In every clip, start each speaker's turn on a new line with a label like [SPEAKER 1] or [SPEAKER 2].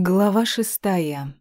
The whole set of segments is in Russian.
[SPEAKER 1] Глава шестая.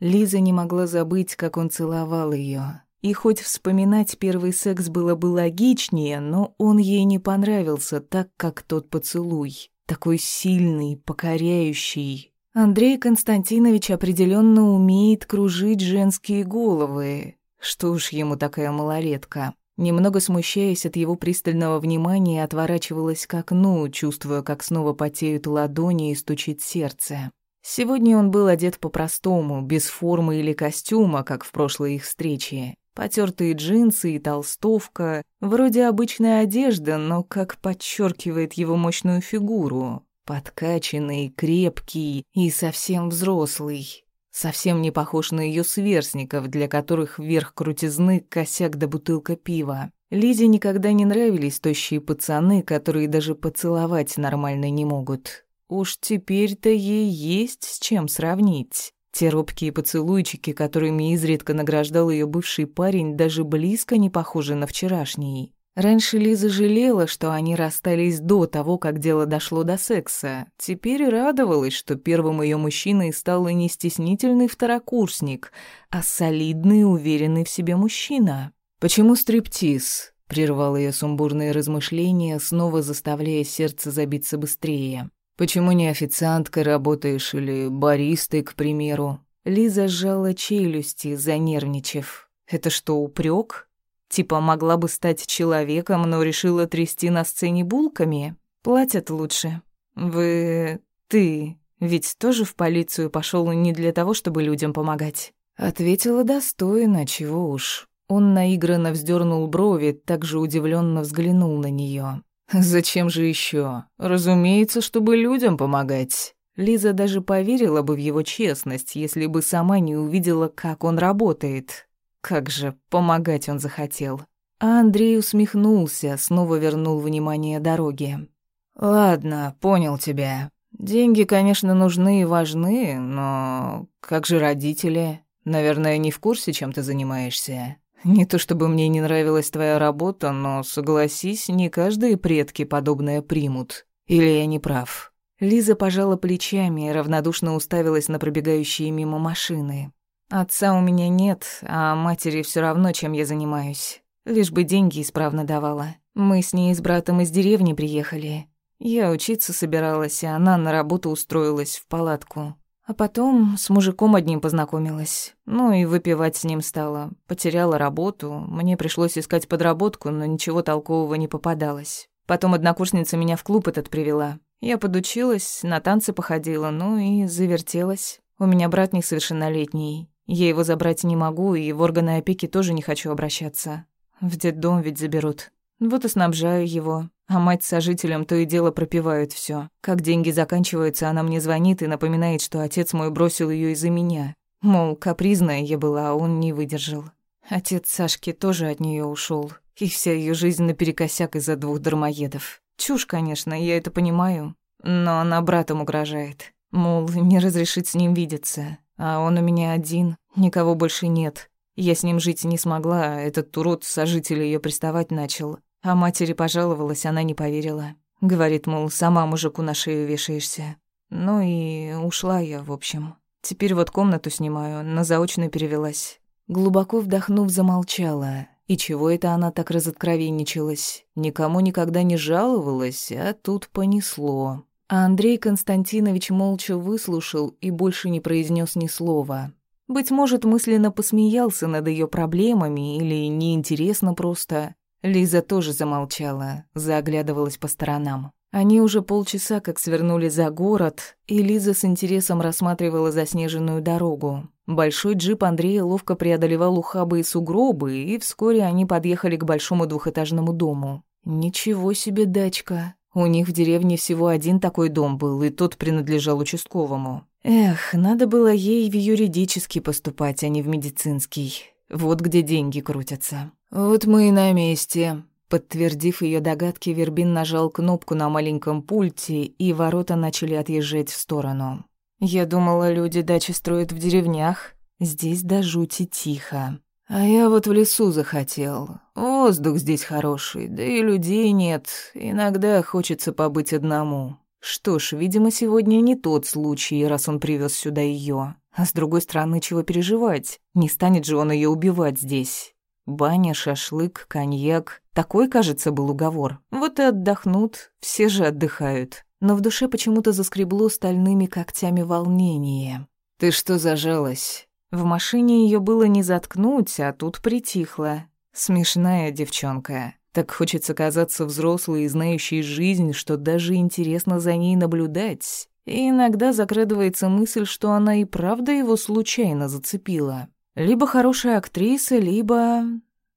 [SPEAKER 1] Лиза не могла забыть, как он целовал ее. И хоть вспоминать первый секс было бы логичнее, но он ей не понравился так, как тот поцелуй. Такой сильный, покоряющий. Андрей Константинович определенно умеет кружить женские головы. Что уж ему такая малолетка. Немного смущаясь от его пристального внимания, отворачивалась к окну, чувствуя, как снова потеют ладони и стучит сердце. Сегодня он был одет по-простому, без формы или костюма, как в прошлой их встрече. Потертые джинсы и толстовка, вроде обычная одежда, но как подчеркивает его мощную фигуру. Подкачанный, крепкий и совсем взрослый. Совсем не похож на ее сверстников, для которых верх крутизны — косяк да бутылка пива. Лизе никогда не нравились тощие пацаны, которые даже поцеловать нормально не могут. Уж теперь-то ей есть с чем сравнить. Те робкие поцелуйчики, которыми изредка награждал ее бывший парень, даже близко не похожи на вчерашний. Раньше Лиза жалела, что они расстались до того, как дело дошло до секса. Теперь радовалась, что первым ее мужчиной стал не стеснительный второкурсник, а солидный, уверенный в себе мужчина. «Почему стриптиз?» — прервал ее сумбурные размышления, снова заставляя сердце забиться быстрее. Почему не официанткой работаешь или баристой, к примеру? Лиза сжала челюсти, занервничав. Это что, упрек? Типа могла бы стать человеком, но решила трясти на сцене булками? Платят лучше. Вы... ты... Ведь тоже в полицию пошел не для того, чтобы людям помогать. Ответила достойно, чего уж. Он наигранно вздернул брови, также удивленно взглянул на нее. Зачем же еще? Разумеется, чтобы людям помогать. Лиза даже поверила бы в его честность, если бы сама не увидела, как он работает. Как же помогать он захотел. А Андрей усмехнулся, снова вернул внимание дороге. «Ладно, понял тебя. Деньги, конечно, нужны и важны, но как же родители? Наверное, не в курсе, чем ты занимаешься?» Не то чтобы мне не нравилась твоя работа, но, согласись, не каждые предки подобное примут. Или я не прав?» Лиза пожала плечами и равнодушно уставилась на пробегающие мимо машины. «Отца у меня нет, а матери все равно, чем я занимаюсь. Лишь бы деньги исправно давала. Мы с ней с братом из деревни приехали. Я учиться собиралась, а она на работу устроилась в палатку. А потом с мужиком одним познакомилась. Ну и выпивать с ним стала. Потеряла работу. Мне пришлось искать подработку, но ничего толкового не попадалось. Потом однокурсница меня в клуб этот привела. Я подучилась, на танцы походила, ну и завертелась. У меня брат несовершеннолетний. Я его забрать не могу, и в органы опеки тоже не хочу обращаться. В детдом ведь заберут. Вот и снабжаю его. А мать с сожителем то и дело пропивают все. Как деньги заканчиваются, она мне звонит и напоминает, что отец мой бросил ее из-за меня. Мол, капризная я была, а он не выдержал. Отец Сашки тоже от нее ушел, и вся ее жизнь наперекосяк из-за двух дармоедов. Чушь, конечно, я это понимаю, но она братом угрожает. Мол, не разрешит с ним видеться, а он у меня один, никого больше нет. Я с ним жить не смогла, а этот урод сожитель ее приставать начал. А матери пожаловалась, она не поверила. Говорит, мол, сама мужику на шею вешаешься. Ну и ушла я, в общем. Теперь вот комнату снимаю, на заочную перевелась. Глубоко вдохнув, замолчала. И чего это она так разоткровенничалась? Никому никогда не жаловалась, а тут понесло. А Андрей Константинович молча выслушал и больше не произнес ни слова. Быть может, мысленно посмеялся над ее проблемами или неинтересно просто. Лиза тоже замолчала, заглядывалась по сторонам. Они уже полчаса как свернули за город, и Лиза с интересом рассматривала заснеженную дорогу. Большой джип Андрея ловко преодолевал ухабы и сугробы, и вскоре они подъехали к большому двухэтажному дому. Ничего себе дачка. У них в деревне всего один такой дом был, и тот принадлежал участковому. Эх, надо было ей в юридический поступать, а не в медицинский. Вот где деньги крутятся. «Вот мы и на месте». Подтвердив ее догадки, Вербин нажал кнопку на маленьком пульте, и ворота начали отъезжать в сторону. «Я думала, люди дачи строят в деревнях. Здесь до жути тихо. А я вот в лесу захотел. Воздух здесь хороший, да и людей нет. Иногда хочется побыть одному. Что ж, видимо, сегодня не тот случай, раз он привез сюда ее. А с другой стороны, чего переживать? Не станет же он ее убивать здесь. Баня, шашлык, коньяк. Такой, кажется, был уговор. Вот и отдохнут, все же отдыхают. Но в душе почему-то заскребло стальными когтями волнение. «Ты что зажалась?» В машине ее было не заткнуть, а тут притихла. Смешная девчонка. Так хочется казаться взрослой и знающей жизнь, что даже интересно за ней наблюдать. И иногда закрадывается мысль, что она и правда его случайно зацепила. Либо хорошая актриса, либо...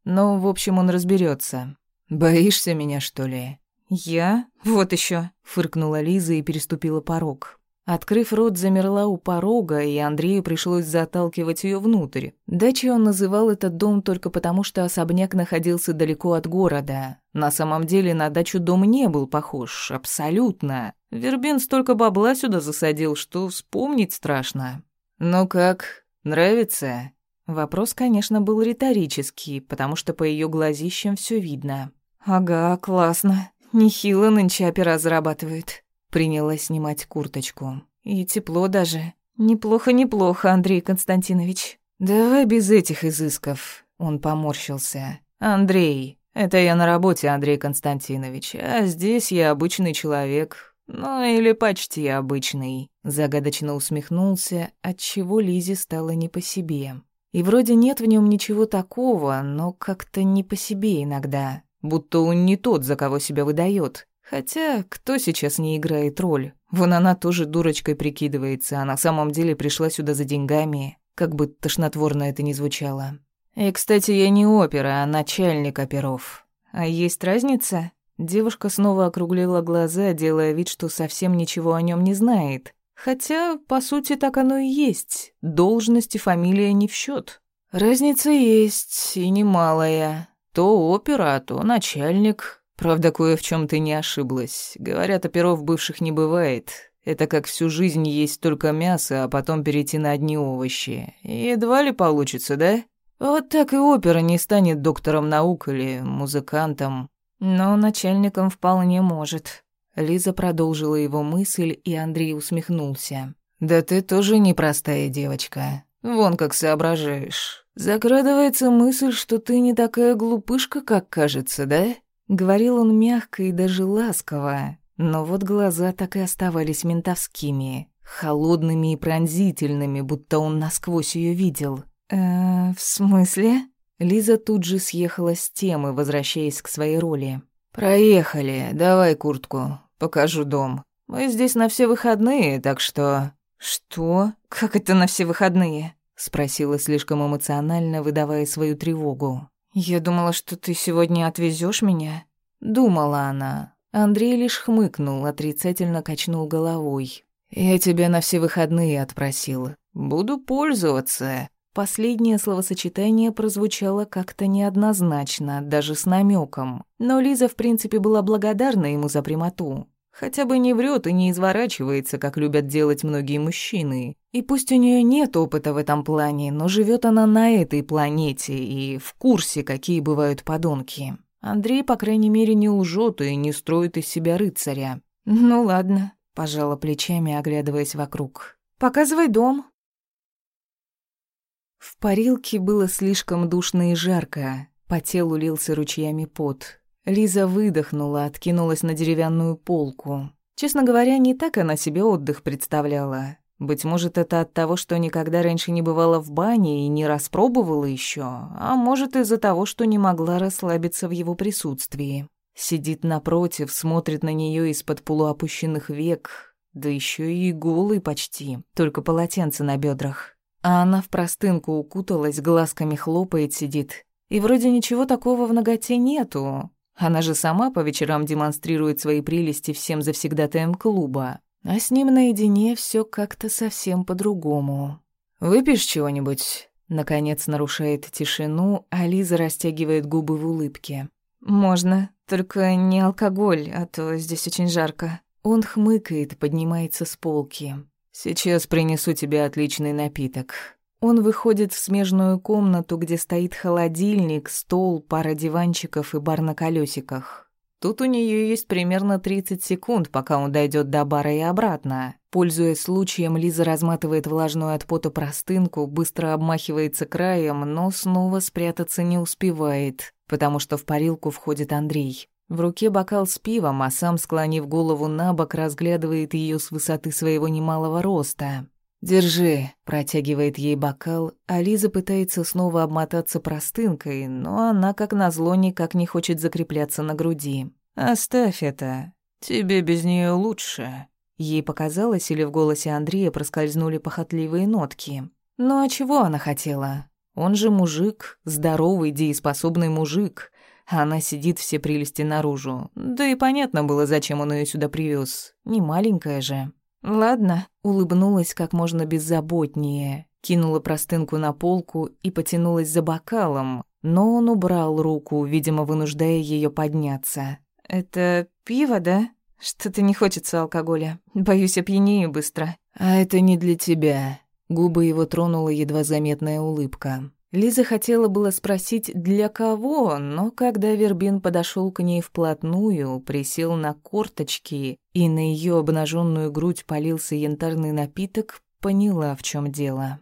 [SPEAKER 1] Ну, в общем, он разберется. «Боишься меня, что ли?» «Я? Вот еще, фыркнула Лиза и переступила порог. Открыв рот, замерла у порога, и Андрею пришлось заталкивать ее внутрь. Дачей он называл этот дом только потому, что особняк находился далеко от города. На самом деле на дачу дом не был похож, абсолютно. Вербин столько бабла сюда засадил, что вспомнить страшно. «Ну как, нравится?» Вопрос, конечно, был риторический, потому что по ее глазищам все видно. «Ага, классно. Нехило нынче опера зарабатывает». Принялась снимать курточку. «И тепло даже. Неплохо-неплохо, Андрей Константинович». «Давай без этих изысков», — он поморщился. «Андрей, это я на работе, Андрей Константинович, а здесь я обычный человек, «Ну, или почти обычный», — загадочно усмехнулся, отчего Лизе стало не по себе. И вроде нет в нем ничего такого, но как-то не по себе иногда, будто он не тот, за кого себя выдает. Хотя, кто сейчас не играет роль? Вон она тоже дурочкой прикидывается, а на самом деле пришла сюда за деньгами, как бы тошнотворно это ни звучало. И, кстати, я не опера, а начальник оперов. А есть разница? Девушка снова округлила глаза, делая вид, что совсем ничего о нем не знает. Хотя, по сути, так оно и есть. Должность и фамилия не в счет. Разница есть, и немалая. То опера, то начальник. Правда, кое в чем ты не ошиблась. Говорят, оперов бывших не бывает. Это как всю жизнь есть только мясо, а потом перейти на одни овощи. Едва ли получится, да? Вот так и опера не станет доктором наук или музыкантом. Но начальником вполне может. Лиза продолжила его мысль, и Андрей усмехнулся. «Да ты тоже непростая девочка. Вон как соображаешь. Закрадывается мысль, что ты не такая глупышка, как кажется, да?» Говорил он мягко и даже ласково, но вот глаза так и оставались ментовскими, холодными и пронзительными, будто он насквозь ее видел. «Э, в смысле?» Лиза тут же съехала с темы, возвращаясь к своей роли. «Проехали, давай куртку, покажу дом. Мы здесь на все выходные, так что...» «Что? Как это на все выходные?» — спросила слишком эмоционально, выдавая свою тревогу. «Я думала, что ты сегодня отвезешь меня». Думала она. Андрей лишь хмыкнул, отрицательно качнул головой. «Я тебя на все выходные отпросил. Буду пользоваться. Последнее словосочетание прозвучало как-то неоднозначно, даже с намеком. Но Лиза, в принципе, была благодарна ему за прямоту. Хотя бы не врет и не изворачивается, как любят делать многие мужчины. И пусть у нее нет опыта в этом плане, но живет она на этой планете и в курсе, какие бывают подонки. Андрей, по крайней мере, не лжет и не строит из себя рыцаря. «Ну ладно», — пожала плечами, оглядываясь вокруг. «Показывай дом». В парилке было слишком душно и жарко, по телу лился ручьями пот. Лиза выдохнула, откинулась на деревянную полку. Честно говоря, не так она себе отдых представляла. Быть может, это от того, что никогда раньше не бывала в бане и не распробовала еще, а может, из-за того, что не могла расслабиться в его присутствии. Сидит напротив, смотрит на нее из-под полуопущенных век, да еще и голый почти, только полотенце на бедрах. А она в простынку укуталась, глазками хлопает, сидит. И вроде ничего такого в ноготе нету. Она же сама по вечерам демонстрирует свои прелести всем завсегдатаям клуба. А с ним наедине все как-то совсем по-другому. «Выпьешь чего-нибудь?» Наконец нарушает тишину, а Лиза растягивает губы в улыбке. «Можно, только не алкоголь, а то здесь очень жарко». Он хмыкает, поднимается с полки. «Сейчас принесу тебе отличный напиток». Он выходит в смежную комнату, где стоит холодильник, стол, пара диванчиков и бар на колесиках. Тут у нее есть примерно 30 секунд, пока он дойдет до бара и обратно. Пользуясь случаем, Лиза разматывает влажную от пота простынку, быстро обмахивается краем, но снова спрятаться не успевает, потому что в парилку входит Андрей. В руке бокал с пивом, а сам, склонив голову на бок, разглядывает ее с высоты своего немалого роста. «Держи», — протягивает ей бокал, а Лиза пытается снова обмотаться простынкой, но она, как назло, никак не хочет закрепляться на груди. «Оставь это. Тебе без нее лучше». Ей показалось, или в голосе Андрея проскользнули похотливые нотки. Ну а чего она хотела? Он же мужик, здоровый, дееспособный мужик. А она сидит все прелести наружу. Да и понятно было, зачем он ее сюда привез. Не маленькая же. Ладно, улыбнулась как можно беззаботнее, кинула простынку на полку и потянулась за бокалом, но он убрал руку, видимо, вынуждая ее подняться. «Это пиво, да? Что-то не хочется алкоголя. Боюсь, опьянею быстро». «А это не для тебя». Губы его тронула едва заметная улыбка. Лиза хотела было спросить, для кого, но когда Вербин подошел к ней вплотную, присел на корточки и на ее обнаженную грудь полился янтарный напиток, поняла, в чем дело.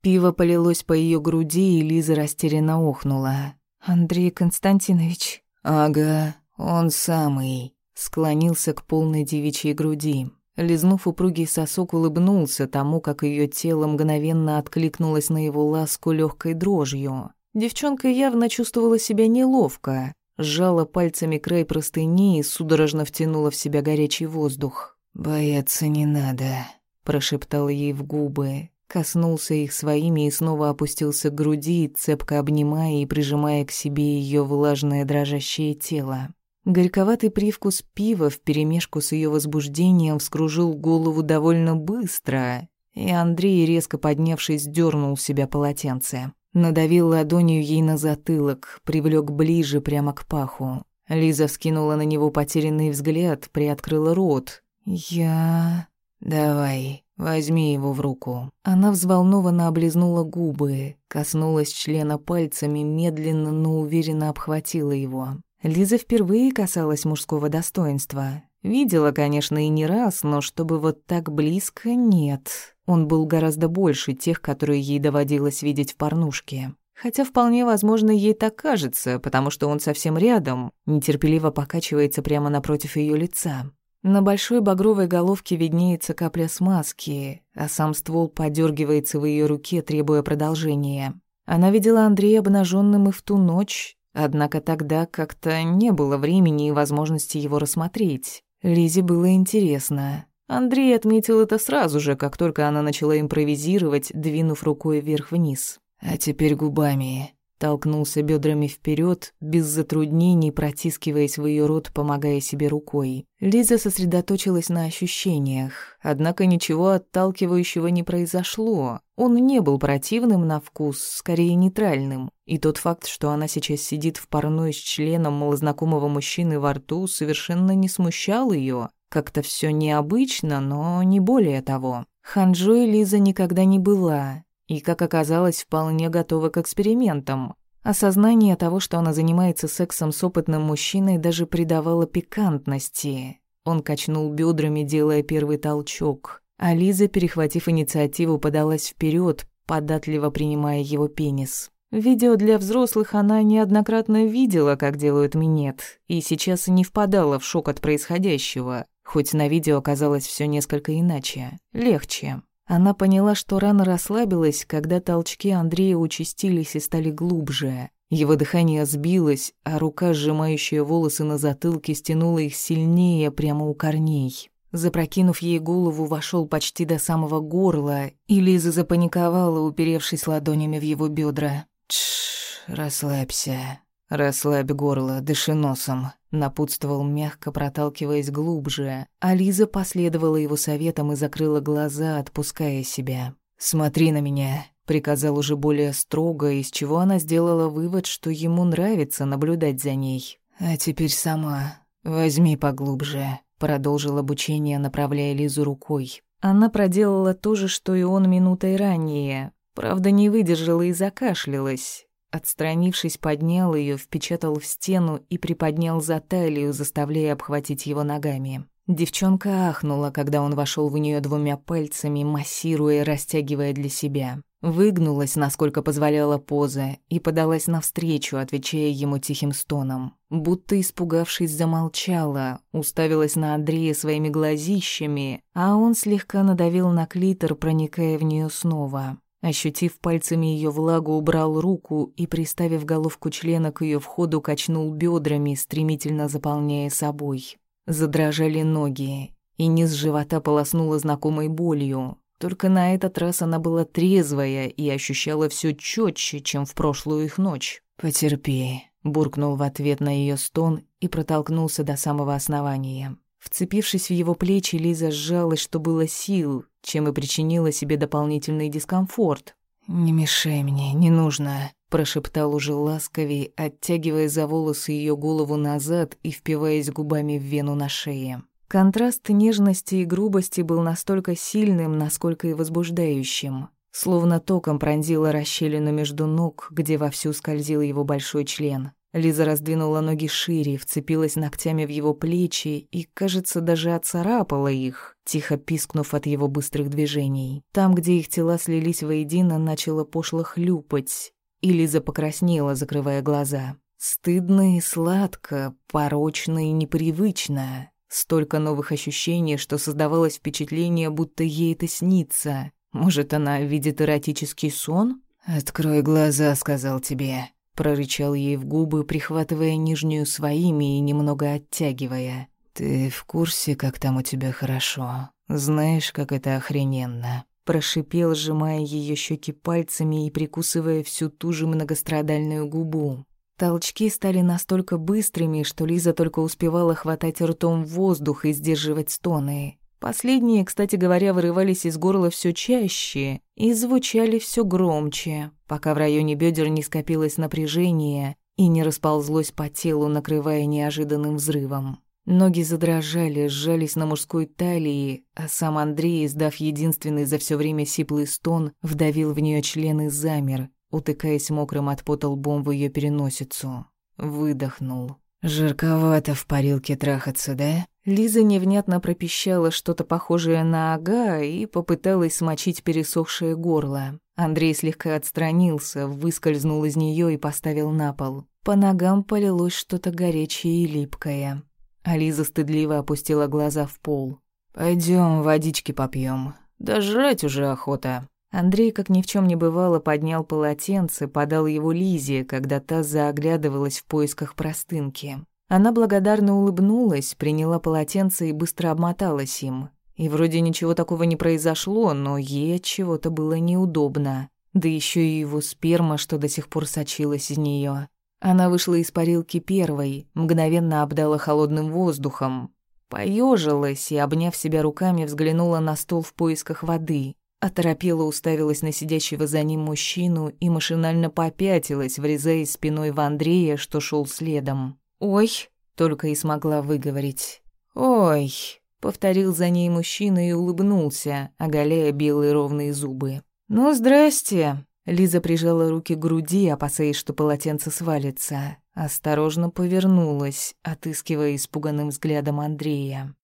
[SPEAKER 1] Пиво полилось по ее груди, и Лиза растерянно охнула. «Андрей Константинович?» «Ага, он самый», склонился к полной девичьей груди. Лизнув упругий сосок, улыбнулся тому, как ее тело мгновенно откликнулось на его ласку легкой дрожью. Девчонка явно чувствовала себя неловко, сжала пальцами край простыни и судорожно втянула в себя горячий воздух. «Бояться не надо», — прошептал ей в губы, коснулся их своими и снова опустился к груди, цепко обнимая и прижимая к себе ее влажное дрожащее тело. Горьковатый привкус пива вперемешку с ее возбуждением вскружил голову довольно быстро, и Андрей, резко поднявшись, дернул себя полотенце. Надавил ладонью ей на затылок, привлек ближе прямо к паху. Лиза вскинула на него потерянный взгляд, приоткрыла рот. «Я...» «Давай, возьми его в руку». Она взволнованно облизнула губы, коснулась члена пальцами, медленно, но уверенно обхватила его. Лиза впервые касалась мужского достоинства. Видела, конечно, и не раз, но чтобы вот так близко — нет. Он был гораздо больше тех, которые ей доводилось видеть в порнушке. Хотя вполне возможно, ей так кажется, потому что он совсем рядом, нетерпеливо покачивается прямо напротив ее лица. На большой багровой головке виднеется капля смазки, а сам ствол подергивается в ее руке, требуя продолжения. Она видела Андрея обнаженным и в ту ночь, Однако тогда как-то не было времени и возможности его рассмотреть. Лизе было интересно. Андрей отметил это сразу же, как только она начала импровизировать, двинув рукой вверх-вниз. «А теперь губами», толкнулся бедрами вперед, без затруднений протискиваясь в ее рот, помогая себе рукой. Лиза сосредоточилась на ощущениях, однако ничего отталкивающего не произошло. Он не был противным на вкус, скорее нейтральным. И тот факт, что она сейчас сидит в парной с членом малознакомого мужчины во рту, совершенно не смущал ее. Как-то все необычно, но не более того. Ханжой Лиза никогда не была, и, как оказалось, вполне готова к экспериментам. Осознание того, что она занимается сексом с опытным мужчиной, даже придавало пикантности. Он качнул бедрами, делая первый толчок, а Лиза, перехватив инициативу, подалась вперед, податливо принимая его пенис. Видео для взрослых она неоднократно видела, как делают минет, и сейчас не впадала в шок от происходящего, хоть на видео оказалось все несколько иначе, легче. Она поняла, что рано расслабилась, когда толчки Андрея участились и стали глубже. Его дыхание сбилось, а рука, сжимающая волосы на затылке, стянула их сильнее прямо у корней. Запрокинув ей голову, вошел почти до самого горла, и Лиза запаниковала, уперевшись ладонями в его бедра. «Тш, расслабься», «Расслабь горло, дыши носом», — напутствовал мягко, проталкиваясь глубже, а последовала его советам и закрыла глаза, отпуская себя. «Смотри на меня», — приказал уже более строго, из чего она сделала вывод, что ему нравится наблюдать за ней. «А теперь сама. Возьми поглубже», — продолжил обучение, направляя Лизу рукой. Она проделала то же, что и он минутой ранее. Правда, не выдержала и закашлялась. Отстранившись, поднял ее, впечатал в стену и приподнял за талию, заставляя обхватить его ногами. Девчонка ахнула, когда он вошел в нее двумя пальцами, массируя и растягивая для себя. Выгнулась, насколько позволяла поза, и подалась навстречу, отвечая ему тихим стоном. Будто испугавшись, замолчала, уставилась на Андрея своими глазищами, а он слегка надавил на клитор, проникая в нее снова. Ощутив пальцами ее влагу, убрал руку и, приставив головку члена к ее входу, качнул бедрами, стремительно заполняя собой. Задрожали ноги, и низ живота полоснуло знакомой болью. Только на этот раз она была трезвая и ощущала все четче, чем в прошлую их ночь. «Потерпи», — буркнул в ответ на ее стон и протолкнулся до самого основания. Вцепившись в его плечи, Лиза сжалась, что было сил, чем и причинила себе дополнительный дискомфорт. «Не мешай мне, не нужно», — прошептал уже ласковей, оттягивая за волосы ее голову назад и впиваясь губами в вену на шее. Контраст нежности и грубости был настолько сильным, насколько и возбуждающим. Словно током пронзила расщелину между ног, где вовсю скользил его большой член. Лиза раздвинула ноги шире, вцепилась ногтями в его плечи и, кажется, даже отцарапала их, тихо пискнув от его быстрых движений. Там, где их тела слились воедино, начало пошло хлюпать, и Лиза покраснела, закрывая глаза. Стыдно и сладко, порочно и непривычно. Столько новых ощущений, что создавалось впечатление, будто ей это снится. Может, она видит эротический сон? «Открой глаза», — сказал тебе прорычал ей в губы, прихватывая нижнюю своими и немного оттягивая. «Ты в курсе, как там у тебя хорошо? Знаешь, как это охрененно?» Прошипел, сжимая ее щеки пальцами и прикусывая всю ту же многострадальную губу. Толчки стали настолько быстрыми, что Лиза только успевала хватать ртом воздух и сдерживать стоны. Последние, кстати говоря, вырывались из горла все чаще и звучали все громче, пока в районе бедер не скопилось напряжение и не расползлось по телу, накрывая неожиданным взрывом. Ноги задрожали, сжались на мужской талии, а сам Андрей, издав единственный за все время сиплый стон, вдавил в нее член и замер, утыкаясь мокрым от пота лбом в ее переносицу. Выдохнул. «Жарковато в парилке трахаться, да?» Лиза невнятно пропищала что-то похожее на ага и попыталась смочить пересохшее горло. Андрей слегка отстранился, выскользнул из нее и поставил на пол. По ногам полилось что-то горячее и липкое. А Лиза стыдливо опустила глаза в пол. Пойдем, водички попьем. Да жрать уже охота». Андрей, как ни в чем не бывало, поднял полотенце, подал его Лизе, когда та заоглядывалась в поисках простынки. Она благодарно улыбнулась, приняла полотенце и быстро обмоталась им. И вроде ничего такого не произошло, но ей от чего-то было неудобно. Да еще и его сперма, что до сих пор сочилась из нее. Она вышла из парилки первой, мгновенно обдала холодным воздухом. Поежилась и, обняв себя руками, взглянула на стол в поисках воды. Оторопела уставилась на сидящего за ним мужчину и машинально попятилась, врезаясь спиной в Андрея, что шел следом. «Ой», — только и смогла выговорить. «Ой», — повторил за ней мужчина и улыбнулся, оголяя белые ровные зубы. «Ну, здрасте». Лиза прижала руки к груди, опасаясь, что полотенце свалится. Осторожно повернулась, отыскивая испуганным взглядом Андрея.